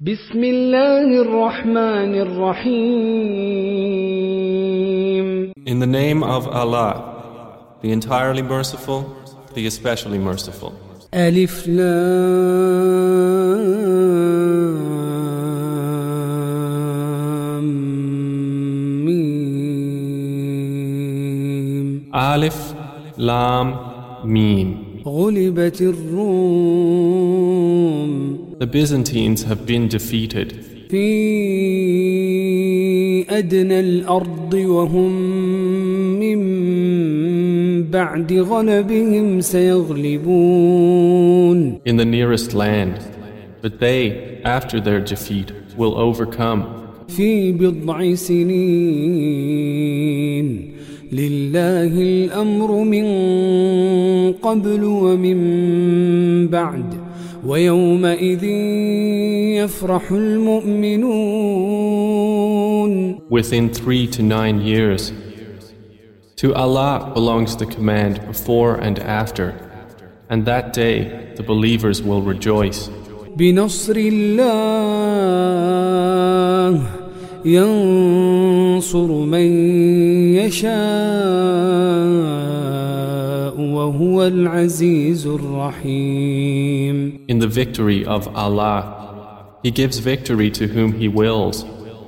بسم الله الرحمن الرحيم In the name of Allah, the entirely merciful, the especially merciful. ألف لام ميم Alif, Lam, Mim. غلبت الروم The Byzantines have been defeated في أدنى الأرض وهم من بعد غلبهم سيغلبون in the nearest land, but they, after their defeat, will overcome. في بضع سنين لله الأمر من قبل ومن بعد ويومئذ يفرح المؤمنون Within three to nine years. To Allah belongs the command before and after, and that day the believers will rejoice. بنصر الله ينصر من يشاء وهو العزيز الرحيم In the victory of Allah, He gives victory to whom He wills,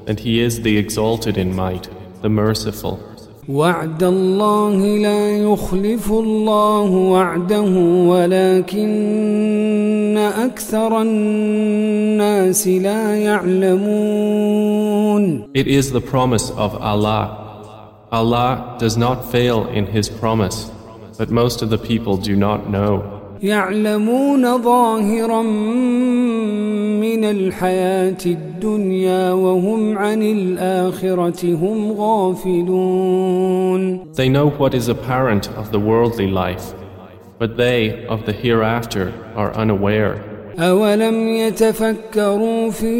and He is the exalted in might, the merciful. وعد الله لا يخلف الله وعده ولكن أكثر الناس لا يعلمون It is the promise of Allah. Allah does not fail in His promise, but most of the people do not know. يعلمون ظاهرا من الحياة الدنيا وهم عن الآخرة هم غافلون They know what is apparent of the worldly life, but they of the hereafter are unaware. أولم يتفكروا في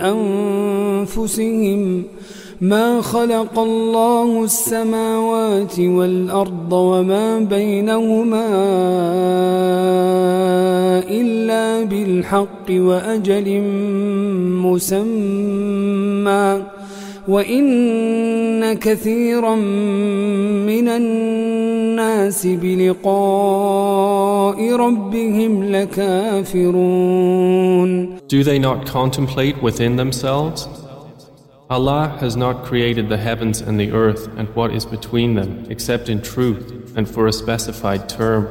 أنفسهم ما خلق الله السماوات والأرض وما بينهما إلا بالحق وأجل مسمى وإن كثيرا من الناس بلقاء ربهم لكافرون Do they not contemplate within themselves? Allah has not created the heavens and the earth and what is between them except in truth and for a specified term.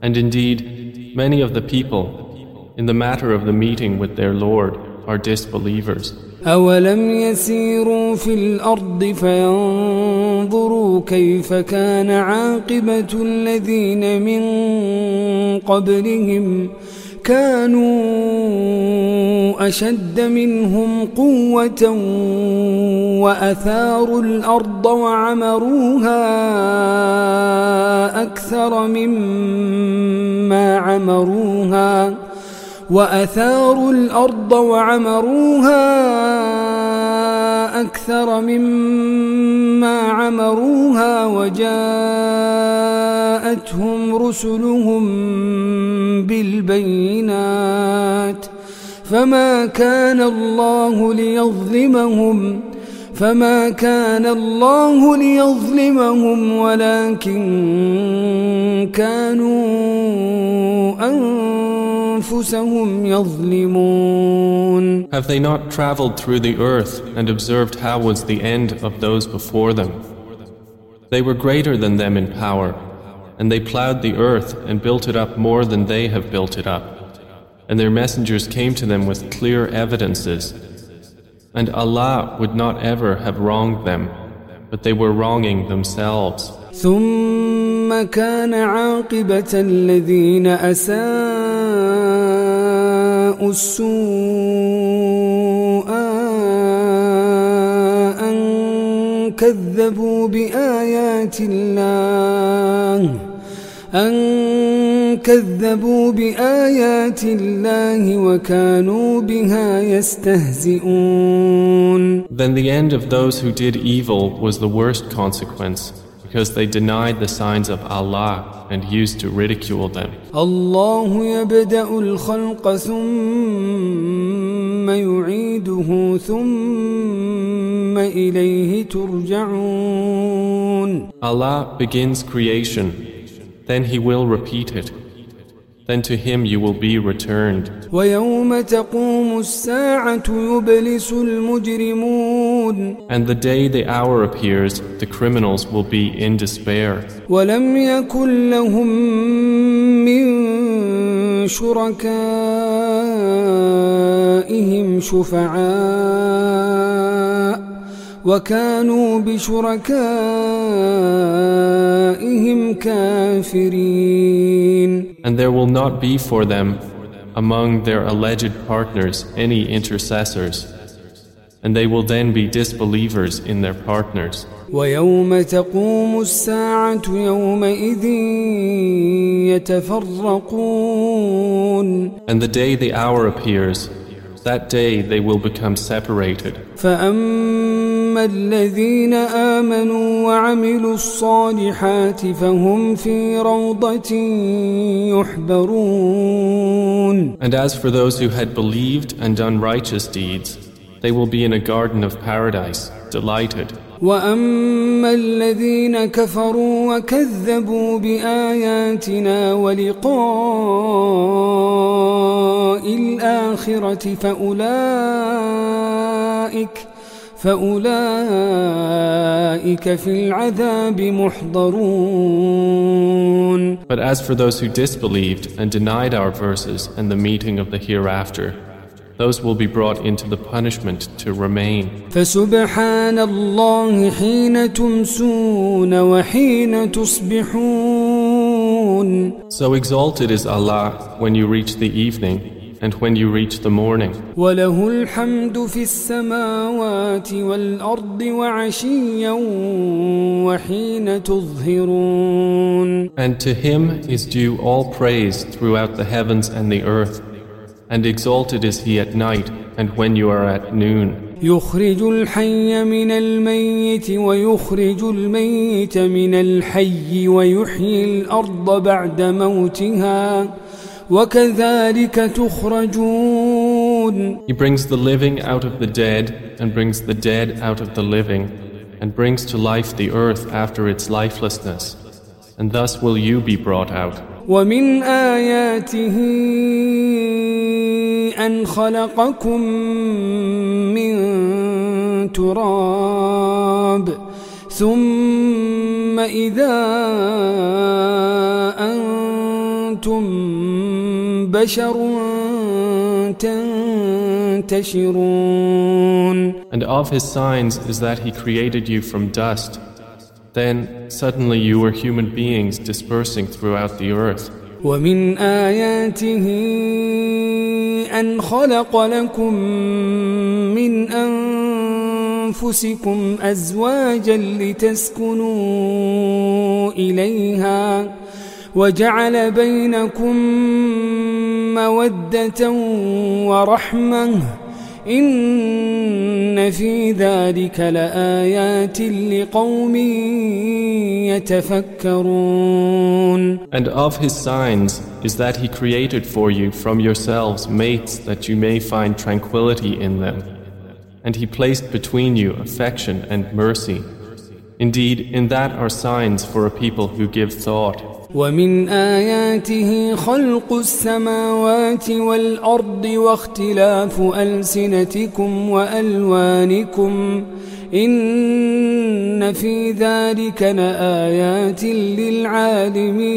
And indeed, many of the people, in the matter of the meeting with their Lord, are disbelievers. أولم يسيروا في الأرض فينظروا كيف كان عاقبة الذين من قبلهم كانوا أشد منهم قوة وأثاروا الأرض وعمروها أكثر مما عمروها وأثاروا الأرض وعمروها أكثر مما عمروها وجاءتهم رسلهم بالبينات فما كان الله ليظلمهم فما كان الله ليظلمهم ولكن كانوا أنفسهم يظلمون Have they not traveled through the earth and observed how was the end of those before them? They were greater than them in power, and they plowed the earth and built it up more than they have built it up. And their messengers came to them with clear evidences. And Allah would not ever have wronged them, but they were wronging themselves. ثم كان عاقبة الذين أساءوا السوء أن كذبوا بآيات الله أن كذبوا بآيات الله وكانوا بها يستهزئون Then the end of those who did evil was the worst consequence, because they denied the signs of Allah and used to ridicule them. الله يبدأ الخلق ثم يعيده ثم إليه ترجعون Allah begins creation, then He will repeat it. then to him you will be returned. And the day the hour appears, the criminals will be in despair. شركائهم شفعاء وكانوا بشركائهم كافرين And there will not be for them among their alleged partners any intercessors and they will then be disbelievers in their partners. ويوم تقوم الساعة يومئذ يتفرقون And the day the hour appears, that day they will become separated. فأما الذين آمنوا وعملوا الصالحات فهم في روضة يحبرون And as for those who had believed and done righteous deeds, they will be in a garden of paradise, delighted. واما الذين كفروا وكذبوا باياتنا ولقاء الاخره فاولئك فأولئك في العذاب محضرون But as for those who disbelieved and denied our verses and the meeting of the hereafter, those will be brought into the punishment to remain. فسبحان الله حين تمسون وحين تصبحون So exalted is Allah when you reach the evening and when you reach the morning. وله الحمد في السماوات والأرض وعشيا وحين تظهرون And to him is due all praise throughout the heavens and the earth and exalted is He at night and when you are at noon. يخرج الحي من الميت ويخرج الميت من الحي ويحيي الأرض بعد موتها وكذلك تخرجون He brings the living out of the dead and brings the dead out of the living and brings to life the earth after its lifelessness and thus will you be brought out. ومن آياته أن خلقكم من تراب ثم إذا أنتم بشر تنتشرون And of his signs is that he created you from dust. Then suddenly you were human beings dispersing throughout the earth. ومن آياته أن خلق لكم من أنفسكم أزواجا لتسكنوا إليها وجعل بينكم مودة ورحمة إن في ذلك لآيات لقوم يتفكرون And of his signs is that he created for you from yourselves mates that you may find tranquility in them. And he placed between you affection and mercy. Indeed, in that are signs for a people who give thought. ومن آياته خلق السماوات والأرض واختلاف ألسنتكم وألوانكم إن في ذلك لآيات للعالمين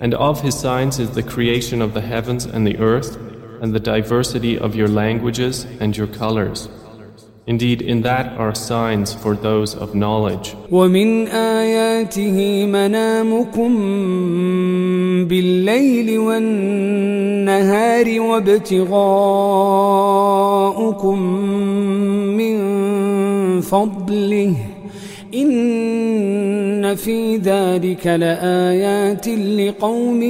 And of his signs is the creation of the heavens and the earth and the diversity of your languages and your colors. Indeed, in that are signs for those of knowledge. ومن آياته منامكم بالليل والنهار وابتغاؤكم من فضله إن في ذلك لآيات لقوم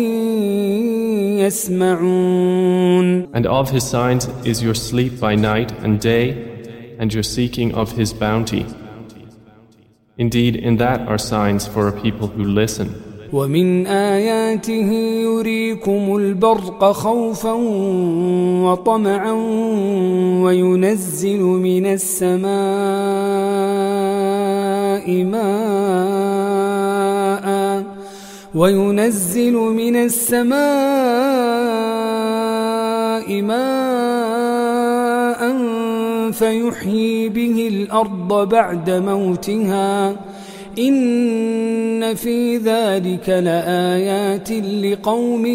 يسمعون And of his signs is your sleep by night and day and your seeking of His bounty. Indeed, in that are signs for a people who listen. ومن آياته يريكم البرق خوفا وطمعا وينزل من السماء ماء وينزل من السماء ماء فيحيي به الأرض بعد موتها إن في ذلك لآيات لقوم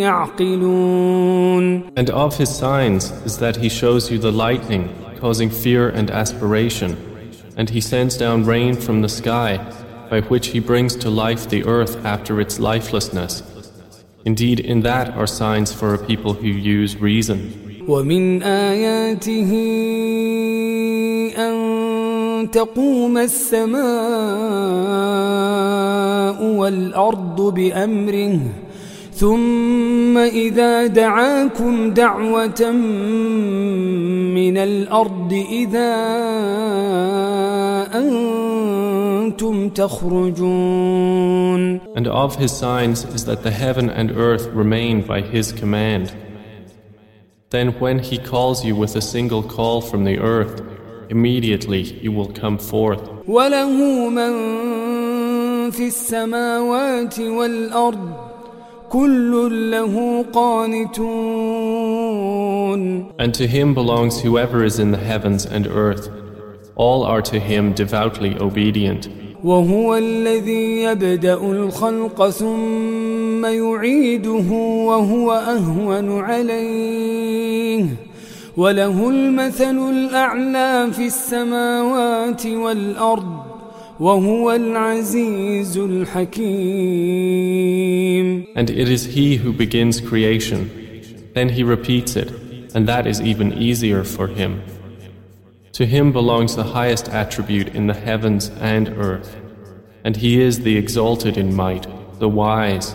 يعقلون And of his signs is that he shows you the lightning, causing fear and aspiration, and he sends down rain from the sky, by which he brings to life the earth after its lifelessness. Indeed, in that are signs for a people who use reason. ومن آياته أن تقوم السماء والأرض بأمره ثم إذا دعاكم دعوة من الأرض إذا أنتم تخرجون And of his signs is that the heaven and earth remain by his command. Then when he calls you with a single call from the earth, immediately you will come forth. وله من في السماوات والأرض كل له قانتون And to him belongs whoever is in the heavens and earth. All are to him devoutly obedient. وهو الذي يبدأ الخلق ثم يعيده وهو أهون عليه وله المثل الأعلى في السماوات والأرض وهو العزيز الحكيم And it is he who begins creation. Then he repeats it, and that is even easier for him. To him belongs the highest attribute in the heavens and earth. And he is the exalted in might, the wise.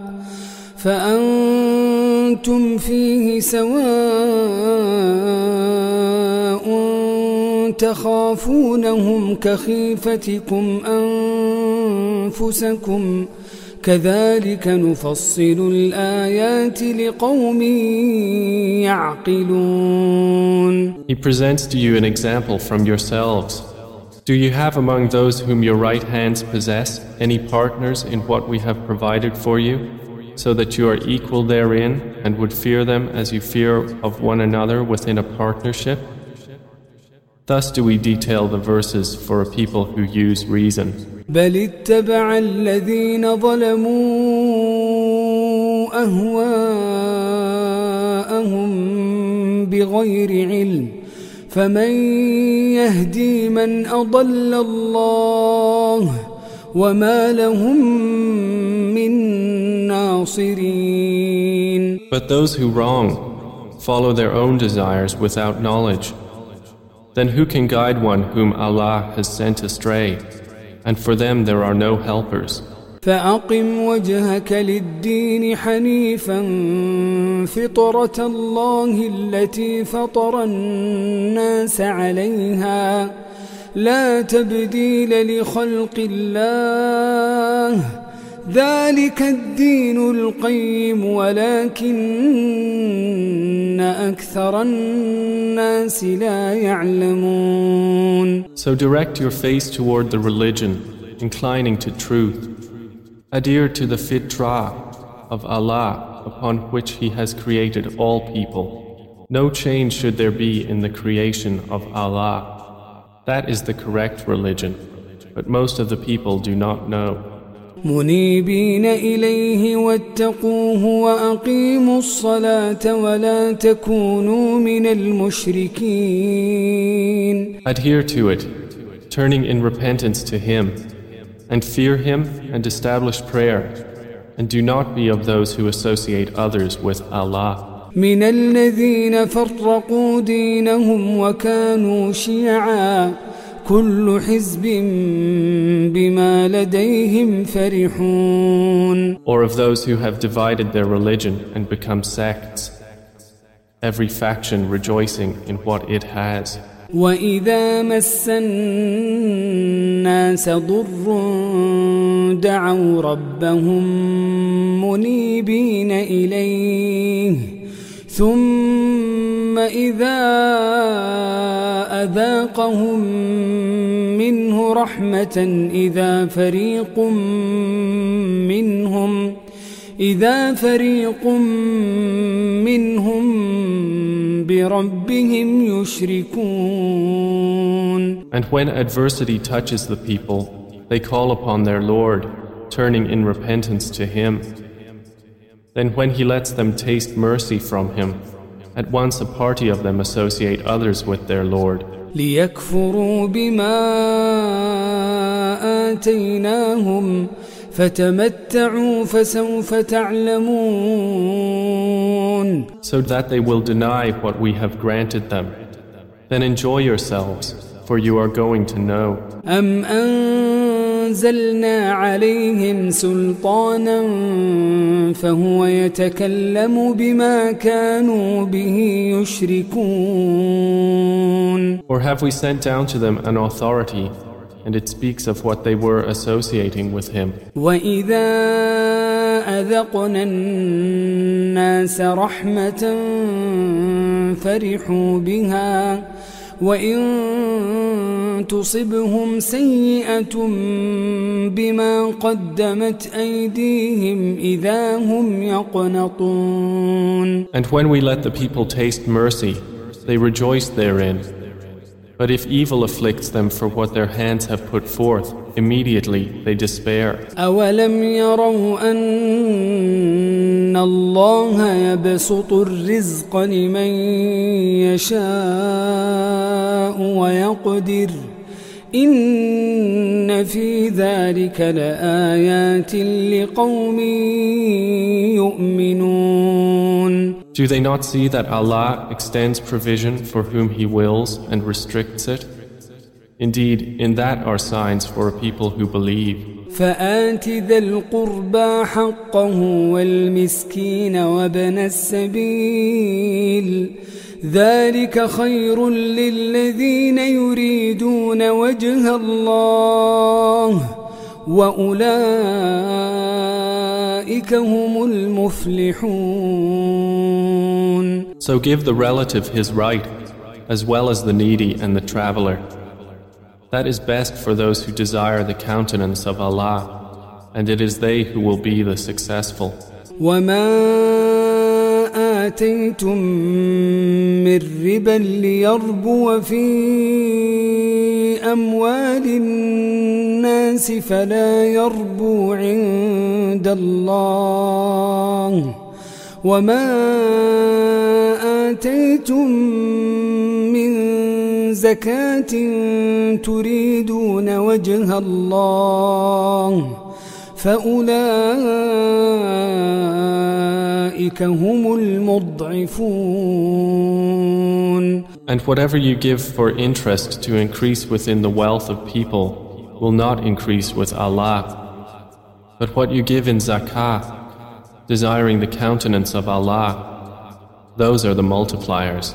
فأنتم فيه سواء تخافونهم كخيفتكم أنفسكم كذلك نفصل الآيات لقوم يعقلون He presents to you an example from yourselves. Do you have among those whom your right hands possess any partners in what we have provided for you, so that you are equal therein and would fear them as you fear of one another within a partnership? Thus do we detail the verses for a people who use reason. بل اتبع الذين ظلموا أهواءهم بغير علم فمن يهدي من أضل الله وما لهم من ناصرين But those who wrong follow their own desires without knowledge. Then who can guide one whom Allah has sent astray? And for them there are no helpers. فأقم وجهك للدين حنيفا فطرة الله التي فطر الناس عليها لا تبديل لخلق الله ذلك الدين القيم ولكن أكثر الناس لا يعلمون So direct your face toward the religion, inclining to truth. Adhere to the fitrah of Allah upon which He has created all people. No change should there be in the creation of Allah. That is the correct religion, but most of the people do not know. منيبين إليه واتقوه وأقيموا الصلاة ولا تكونوا من المشركين Adhere to it, turning in repentance to Him, And fear Him and establish prayer. And do not be of those who associate others with Allah. من الذين فرقوا دينهم وكانوا شيعا كل حزب بما لديهم فرحون Or of those who have divided their religion and become sects, every faction rejoicing in what it has. وإذا مس الناس ضر دعوا ربهم منيبين إليه ثم إذا أذاقهم منه رحمة إذا فريق منهم إذا فريق منهم بربهم يشركون And when adversity touches the people, they call upon their Lord, turning in repentance to Him. Then when He lets them taste mercy from Him, at once a party of them associate others with their Lord. ليكفروا بما آتيناهم فتمتعوا فسوف تعلمون So that they will deny what we have granted them. Then enjoy yourselves, for you are going to know. أم أنزلنا عليهم سلطانا فهو يتكلم بما كانوا به يشركون Or have we sent down to them an authority, and it speaks of what they were associating with Him? وإذا أذقنا الناس رحمة فرحوا بها وإن تصبهم سيئة بما قدمت أيديهم إذا هم يقنطون And when we let the people taste mercy, they rejoice therein. But if evil afflicts them for what their hands have put forth, immediately they despair. أولم يروا أن الله يبسط الرزق لمن يشاء ويقدر إن في ذلك لآيات لقوم يؤمنون Do they not see that Allah extends provision for whom He wills and restricts it? Indeed, in that are signs for a people who believe. فآت ذا القربى حقه والمسكين وابن السبيل ذلك خير للذين يريدون وجه الله وأولئك هم المفلحون So give the relative his right, as well as the needy and the traveler. That is best for those who desire the countenance of Allah, and it is they who will be the successful. وما آتيتم من ربا ليربو في أموال الناس فلا يربو عند الله وما آتيتم من زكاة تريدون وجه الله فأولئك هم المضعفون And whatever you give for interest to increase within the wealth of people will not increase with Allah. But what you give in zakah, desiring the countenance of Allah, those are the multipliers.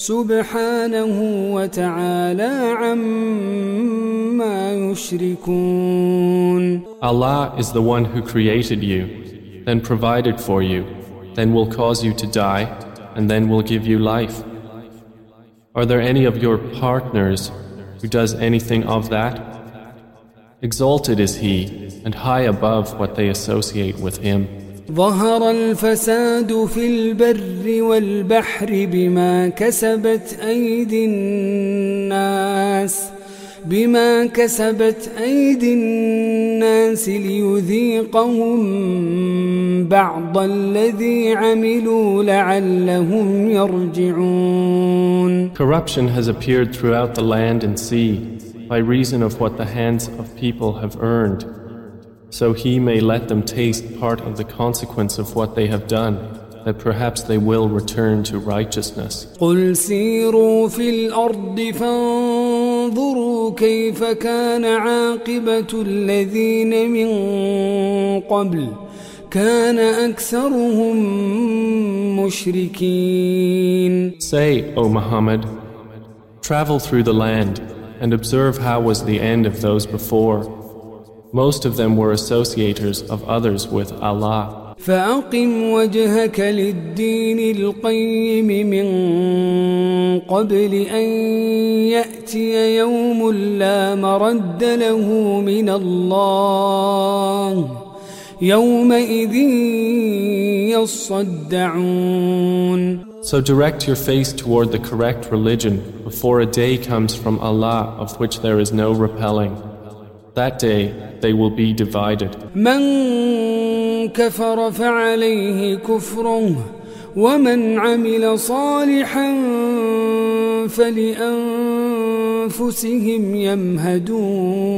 سبحانه وتعالى عما يشركون Allah is the one who created you, then provided for you, then will cause you to die, and then will give you life. Are there any of your partners who does anything of that? Exalted is He, and high above what they associate with Him. ظهر الفساد في البر والبحر بما كسبت أيدي الناس بما كسبت أيدي الناس ليذيقهم بعض الذي عملوا لعلهم يرجعون Corruption has appeared throughout the land and sea by reason of what the hands of people have earned so he may let them taste part of the consequence of what they have done that perhaps they will return to righteousness. قل سيروا في الأرض فانظروا كيف كان عاقبة الذين من قبل كان أكثرهم مشركين Say, O Muhammad, travel through the land and observe how was the end of those before. Most of them were associators of others with Allah. فأقم وجهك للدين القيم من قبل أن يأتي يوم لا مرد له من الله يومئذ يصدعون So direct your face toward the correct religion before a day comes from Allah of which there is no repelling. That day they will be divided. من كفر فعليه كفره ومن عمل صالحا فلأنفسهم يمهدون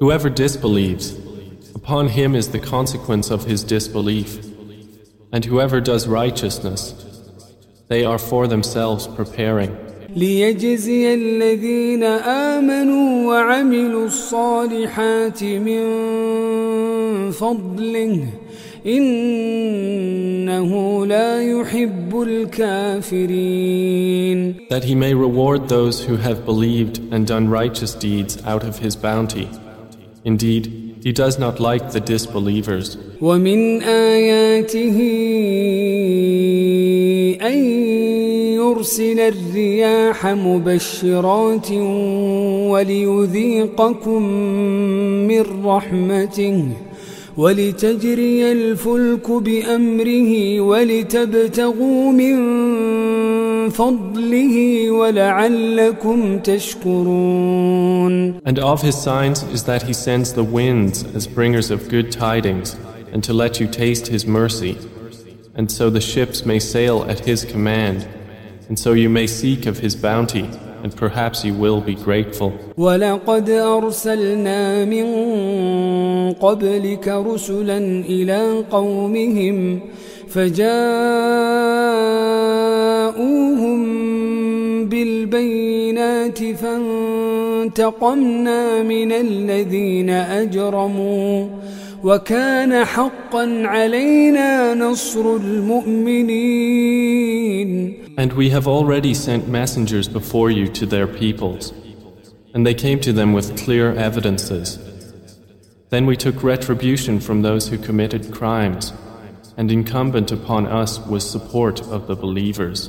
Whoever disbelieves, upon him is the consequence of his disbelief. And whoever does righteousness, they are for themselves preparing. ليجزي الذين آمنوا وعملوا الصالحات من فضله إنه لا يحب الكافرين That he may reward those who have believed and done righteous deeds out of his bounty. Indeed, he does not like the disbelievers. ومن آياته أن يرسل الرياح مبشرات وليذيقكم من رحمته ولتجري الفلك بأمره ولتبتغوا من فضله ولعلكم تشكرون And of his signs is that he sends the winds as bringers of good tidings, and to let you taste his mercy, and so the ships may sail at his command, and so you may seek of his bounty, and perhaps you will be grateful. ولقد أرسلنا من قبلك رسلا إلى قومهم فجاءوهم بالبينات فانتقمنا من الذين أجرموا وكان حقا علينا نصر المؤمنين And we have already sent messengers before you to their peoples, and they came to them with clear evidences. Then we took retribution from those who committed crimes, and incumbent upon us was support of the believers.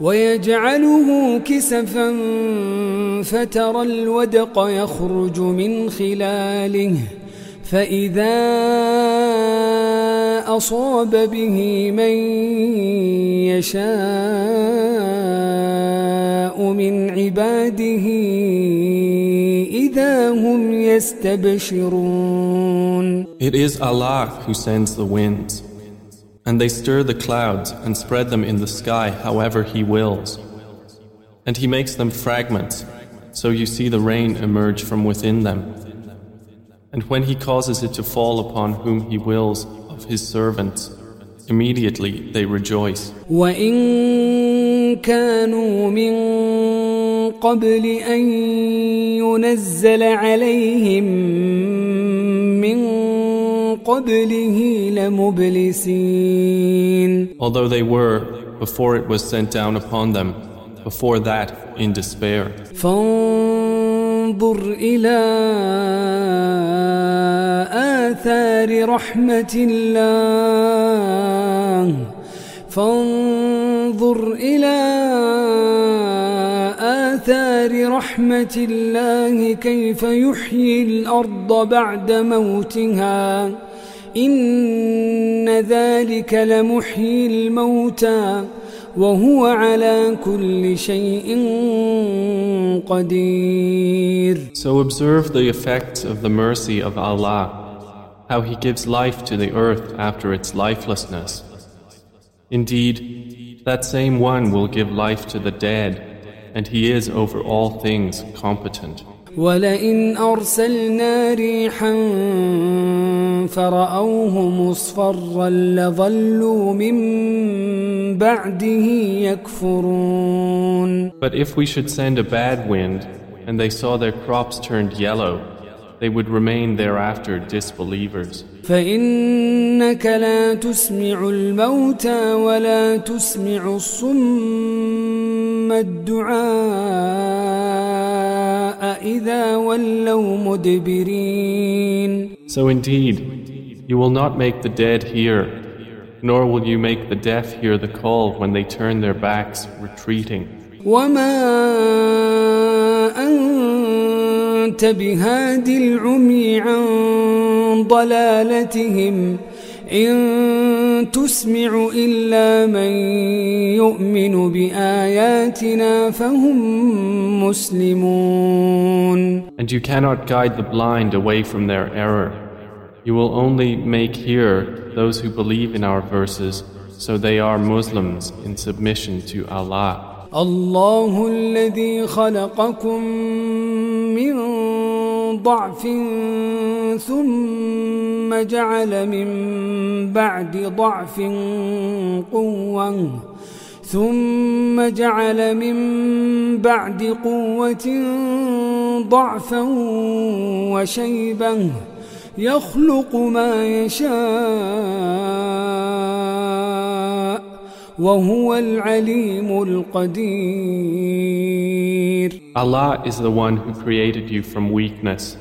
ويجعله كسفا فترى الودق يخرج من خلاله فإذا أصاب به من يشاء من عباده إذا هم يستبشرون. It is Allah who sends the winds, and they stir the clouds and spread them in the sky however He wills. And He makes them fragments, so you see the rain emerge from within them. And when He causes it to fall upon whom He wills of His servants, immediately they rejoice. وإن كانوا من قبل أن ينزل عليهم من قبله لمبلسين. Although they were, before it was sent down upon them, before that in despair. فانظر إلى آثار رحمة الله. فانظر إلى آثار رحمة الله كيف يحيي الأرض بعد موتها. إن ذلك لمحيي الموتى وهو على كل شيء قدير So observe the effects of the mercy of Allah, how He gives life to the earth after its lifelessness. Indeed, that same one will give life to the dead, and He is over all things competent. ولئن أرسلنا ريحا فرأوه مصفرا لظلوا من بعده يكفرون But if we should send a bad wind, and they saw their crops turned yellow, they would remain thereafter disbelievers. فإنك لا تسمع الموتى ولا تسمع الصم الدعاء إذا ولوا مدبرين So indeed, you will not make the dead hear, nor will you make the deaf hear the call when they turn their backs, retreating. وما أنت بهادي العمي عن ضلالتهم إن تسمع إلا من يؤمن بآياتنا فهم مسلمون And you cannot guide the blind away from their error. You will only make hear those who believe in our verses, so they are Muslims in submission to Allah. الله الذي خلقكم من ضعف ثم جعل من بعد ضعف قوة ثم جعل من بعد قوة ضعفا وشيبا يخلق ما يشاء وهو العليم القدير. Allah is the one who created you from weakness,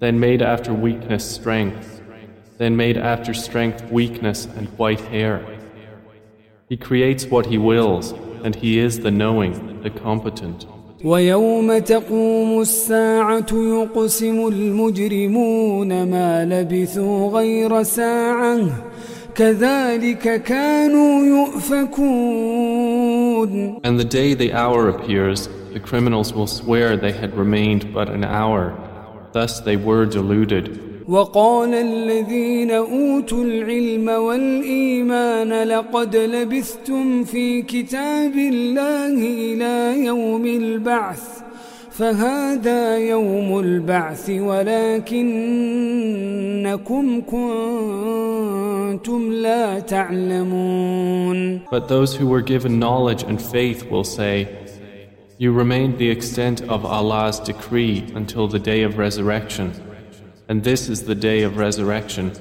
then made after weakness strength, then made after strength weakness and white hair. He creates what He wills, and He is the knowing, the competent. ويوم تقوم الساعة يقسم المجرمون ما لبثوا غير ساعة كذلك كانوا يؤفكون And the day the hour appears, the criminals will swear they had remained but an hour. Thus they were deluded. وقال الذين أوتوا العلم والإيمان لقد لبثتم في كتاب الله إلى يوم البعث فهذا يوم البعث ولكنكم كنتم لا تعلمون But those who were given knowledge and faith will say, You remained the extent of Allah's decree until the day of resurrection. And this is the day of resurrection,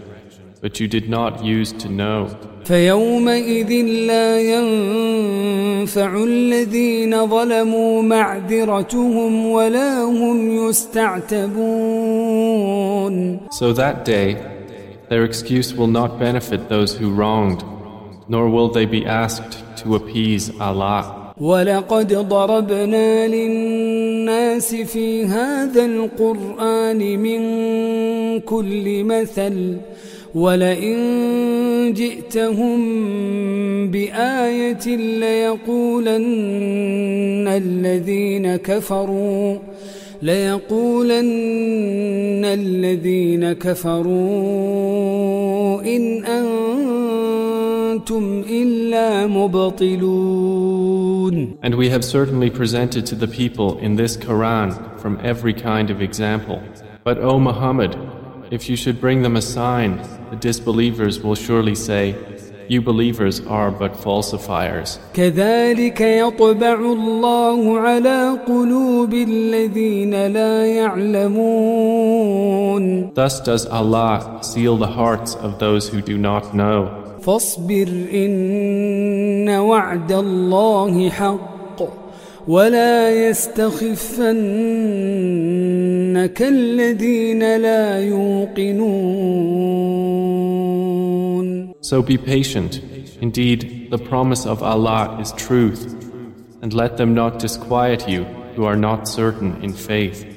but you did not use to know. فيومئذ لا ينفع الذين ظلموا معذرتهم ولا هم يستعتبون So that day, their excuse will not benefit those who wronged, nor will they be asked to appease Allah. ولقد ضربنا للناس في هذا القرآن من كل مثل ولئن جئتهم بآية ليقولن الذين كفروا ليقولن الذين كفروا إن مبطلون And we have certainly presented to the people in this Quran from every kind of example. But O Muhammad, if you should bring them a sign, the disbelievers will surely say, you believers are but falsifiers. Thus does Allah seal the hearts of those who do not know. فاصبر إن وعد الله حق ولا يستخفنك الذين لا يوقنون So be patient. Indeed, the promise of Allah is truth. And let them not disquiet you who are not certain in faith.